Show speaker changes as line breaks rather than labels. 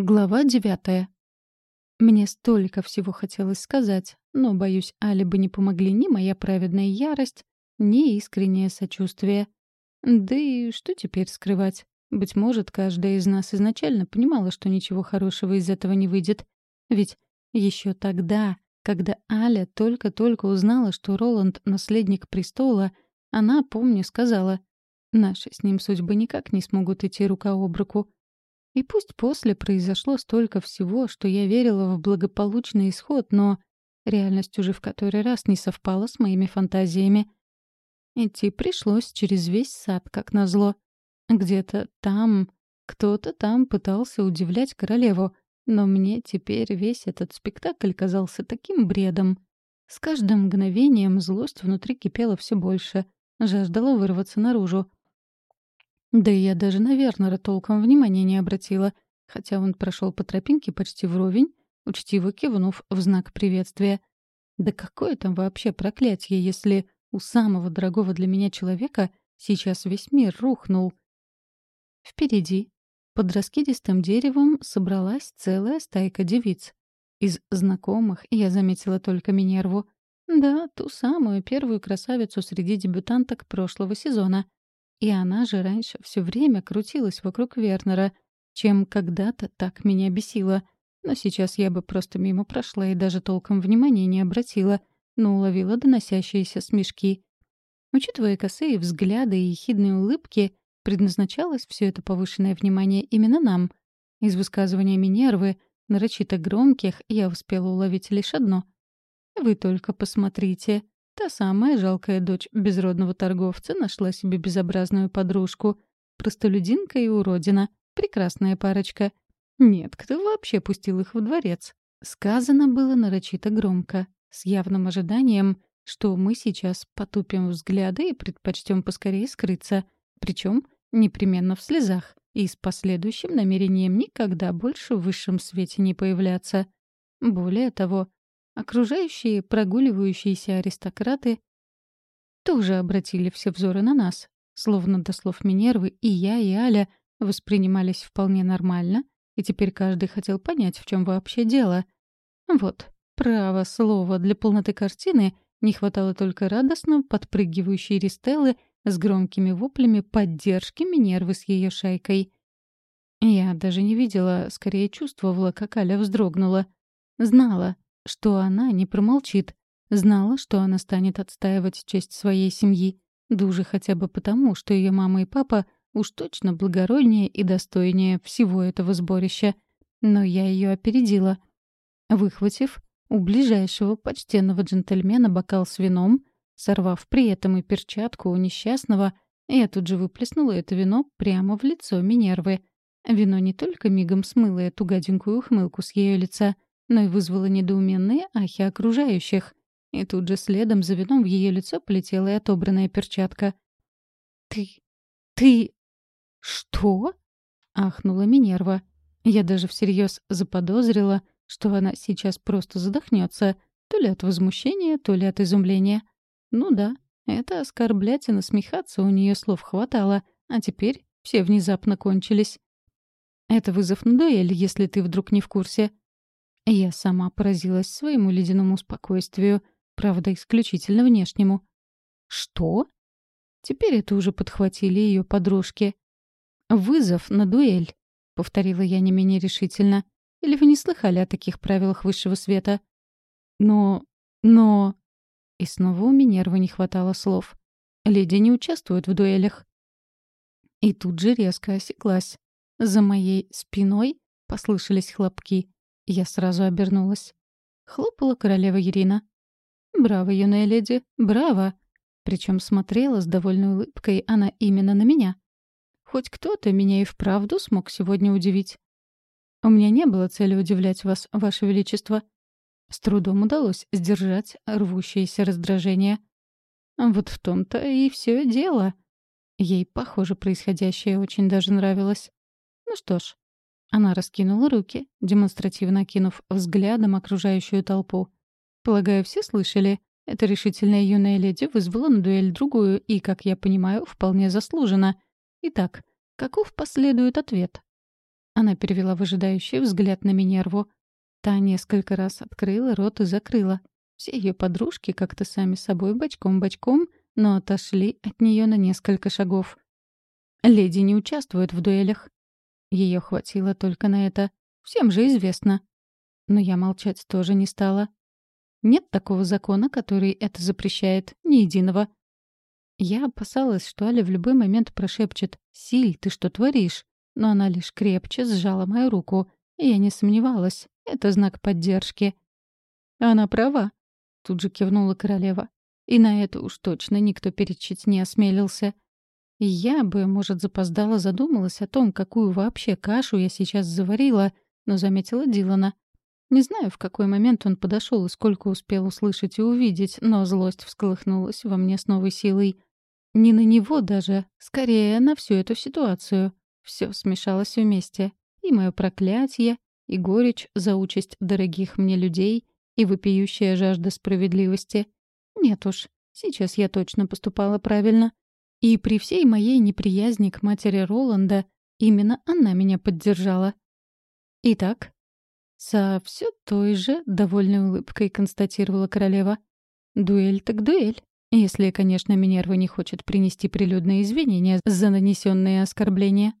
Глава девятая. Мне столько всего хотелось сказать, но, боюсь, Али бы не помогли ни моя праведная ярость, ни искреннее сочувствие. Да и что теперь скрывать? Быть может, каждая из нас изначально понимала, что ничего хорошего из этого не выйдет. Ведь еще тогда, когда Аля только-только узнала, что Роланд — наследник престола, она, помню, сказала, «Наши с ним судьбы никак не смогут идти рука об руку». И пусть после произошло столько всего, что я верила в благополучный исход, но реальность уже в который раз не совпала с моими фантазиями. Идти пришлось через весь сад, как назло. Где-то там, кто-то там пытался удивлять королеву, но мне теперь весь этот спектакль казался таким бредом. С каждым мгновением злость внутри кипела все больше, жаждала вырваться наружу. Да и я даже на Вернера толком внимания не обратила, хотя он прошел по тропинке почти вровень, учтиво кивнув в знак приветствия. Да какое там вообще проклятие, если у самого дорогого для меня человека сейчас весь мир рухнул? Впереди, под раскидистым деревом, собралась целая стайка девиц. Из знакомых я заметила только Минерву. Да, ту самую первую красавицу среди дебютанток прошлого сезона — и она же раньше все время крутилась вокруг Вернера, чем когда-то так меня бесило. Но сейчас я бы просто мимо прошла и даже толком внимания не обратила, но уловила доносящиеся смешки. Учитывая косые взгляды и ехидные улыбки, предназначалось все это повышенное внимание именно нам. Из высказывания Минервы, нарочито громких, я успела уловить лишь одно. «Вы только посмотрите, Та самая жалкая дочь безродного торговца нашла себе безобразную подружку. Простолюдинка и уродина. Прекрасная парочка. Нет, кто вообще пустил их во дворец? Сказано было нарочито громко, с явным ожиданием, что мы сейчас потупим взгляды и предпочтем поскорее скрыться, причем непременно в слезах и с последующим намерением никогда больше в высшем свете не появляться. Более того, Окружающие прогуливающиеся аристократы тоже обратили все взоры на нас, словно до слов Минервы и я, и Аля воспринимались вполне нормально, и теперь каждый хотел понять, в чем вообще дело. Вот, право слово, для полноты картины не хватало только радостно подпрыгивающей Ристеллы с громкими воплями поддержки Минервы с ее шайкой. Я даже не видела, скорее чувствовала, как Аля вздрогнула. Знала, что она не промолчит. Знала, что она станет отстаивать честь своей семьи. Да уже хотя бы потому, что ее мама и папа уж точно благороднее и достойнее всего этого сборища. Но я ее опередила. Выхватив у ближайшего почтенного джентльмена бокал с вином, сорвав при этом и перчатку у несчастного, я тут же выплеснула это вино прямо в лицо Минервы. Вино не только мигом смыло эту гаденькую ухмылку с ее лица — но и вызвало недоуменные ахи окружающих. И тут же следом за вином в ее лицо полетела и отобранная перчатка. «Ты... ты... что?» — ахнула Минерва. Я даже всерьез заподозрила, что она сейчас просто задохнется, то ли от возмущения, то ли от изумления. Ну да, это оскорблять и насмехаться у нее слов хватало, а теперь все внезапно кончились. Это вызов на дуэль, если ты вдруг не в курсе. Я сама поразилась своему ледяному спокойствию, правда, исключительно внешнему. «Что?» Теперь это уже подхватили ее подружки. «Вызов на дуэль», — повторила я не менее решительно. «Или вы не слыхали о таких правилах высшего света?» «Но... но...» И снова у Минервы не хватало слов. «Леди не участвуют в дуэлях». И тут же резко осеклась. За моей спиной послышались хлопки. Я сразу обернулась. Хлопала королева Ирина. «Браво, юная леди, браво!» Причем смотрела с довольной улыбкой она именно на меня. Хоть кто-то меня и вправду смог сегодня удивить. У меня не было цели удивлять вас, ваше величество. С трудом удалось сдержать рвущееся раздражение. Вот в том-то и все дело. Ей, похоже, происходящее очень даже нравилось. Ну что ж, она раскинула руки, демонстративно кинув взглядом окружающую толпу. Полагаю, все слышали? Эта решительная юная леди вызвала на дуэль другую и, как я понимаю, вполне заслуженно. Итак, каков последует ответ? Она перевела выжидающий взгляд на Минерву. Та несколько раз открыла рот и закрыла. Все ее подружки как-то сами собой бочком-бочком, но отошли от нее на несколько шагов. Леди не участвуют в дуэлях. Ее хватило только на это. Всем же известно. Но я молчать тоже не стала. Нет такого закона, который это запрещает, ни единого. Я опасалась, что Аля в любой момент прошепчет «Силь, ты что творишь?» Но она лишь крепче сжала мою руку, и я не сомневалась. Это знак поддержки. «Она права», — тут же кивнула королева. И на это уж точно никто перечить не осмелился. Я бы, может, запоздала задумалась о том, какую вообще кашу я сейчас заварила, но заметила Дилана. Не знаю, в какой момент он подошел и сколько успел услышать и увидеть, но злость всколыхнулась во мне с новой силой. Не на него даже, скорее на всю эту ситуацию. Все смешалось вместе. И мое проклятие, и горечь за участь дорогих мне людей, и вопиющая жажда справедливости. Нет уж, сейчас я точно поступала правильно. И при всей моей неприязни к матери Роланда именно она меня поддержала. Итак, со все той же довольной улыбкой констатировала королева. «Дуэль так дуэль. Если, конечно, Минерва не хочет принести прилюдные извинения за нанесенные оскорбления».